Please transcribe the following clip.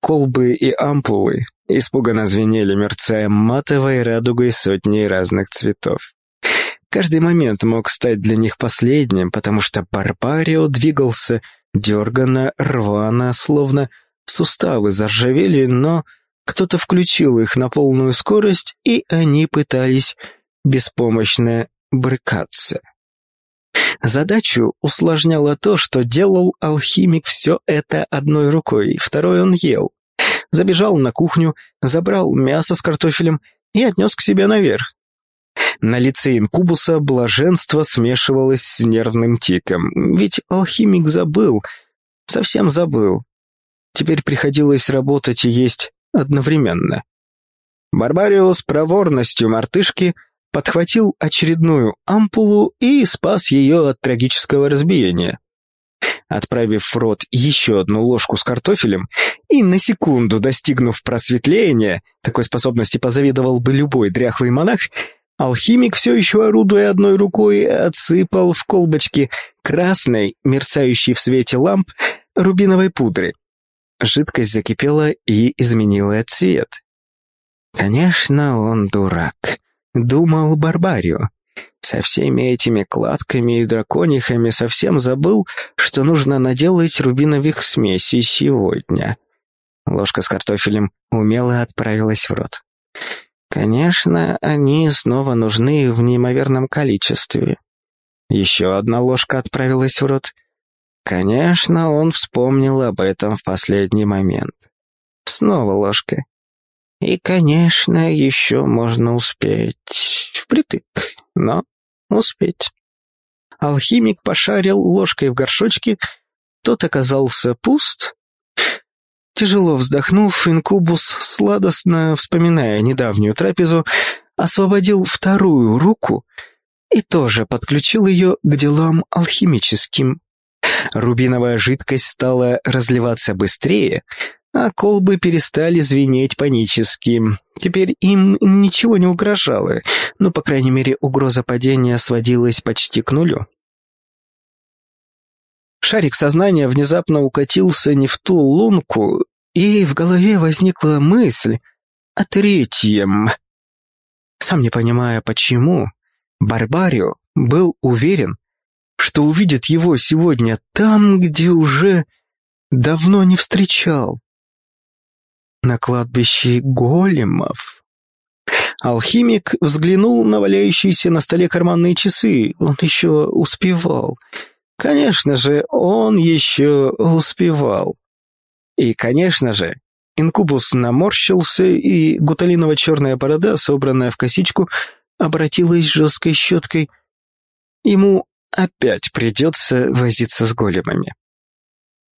Колбы и ампулы испуганно звенели, мерцая матовой радугой сотней разных цветов. Каждый момент мог стать для них последним, потому что Барбарио двигался дерганно, рвано, словно суставы заржавели, но кто-то включил их на полную скорость, и они пытались беспомощно брыкаться. Задачу усложняло то, что делал алхимик все это одной рукой, второй он ел. Забежал на кухню, забрал мясо с картофелем и отнес к себе наверх. На лице инкубуса блаженство смешивалось с нервным тиком, ведь алхимик забыл, совсем забыл. Теперь приходилось работать и есть одновременно. Барбарио с проворностью мартышки подхватил очередную ампулу и спас ее от трагического разбиения. Отправив в рот еще одну ложку с картофелем и на секунду достигнув просветления, такой способности позавидовал бы любой дряхлый монах, алхимик, все еще орудуя одной рукой, отсыпал в колбочки красной, мерцающей в свете ламп, рубиновой пудры. Жидкость закипела и изменила цвет. «Конечно, он дурак», — думал Барбарио. Со всеми этими кладками и драконихами совсем забыл, что нужно наделать рубиновых смесей сегодня. Ложка с картофелем умело отправилась в рот. Конечно, они снова нужны в неимоверном количестве. Еще одна ложка отправилась в рот. Конечно, он вспомнил об этом в последний момент. Снова ложка. И, конечно, еще можно успеть. Впритык, но успеть. Алхимик пошарил ложкой в горшочке, тот оказался пуст. Тяжело вздохнув, инкубус, сладостно вспоминая недавнюю трапезу, освободил вторую руку и тоже подключил ее к делам алхимическим. Рубиновая жидкость стала разливаться быстрее, а колбы перестали звенеть панически. Теперь им ничего не угрожало, но, по крайней мере, угроза падения сводилась почти к нулю. Шарик сознания внезапно укатился не в ту лунку, и в голове возникла мысль о третьем. Сам не понимая почему, Барбарио был уверен, что увидит его сегодня там, где уже давно не встречал. На кладбище големов. Алхимик взглянул на валяющиеся на столе карманные часы. Он еще успевал. Конечно же, он еще успевал. И, конечно же, инкубус наморщился, и гуталиново-черная борода, собранная в косичку, обратилась жесткой щеткой. Ему опять придется возиться с големами.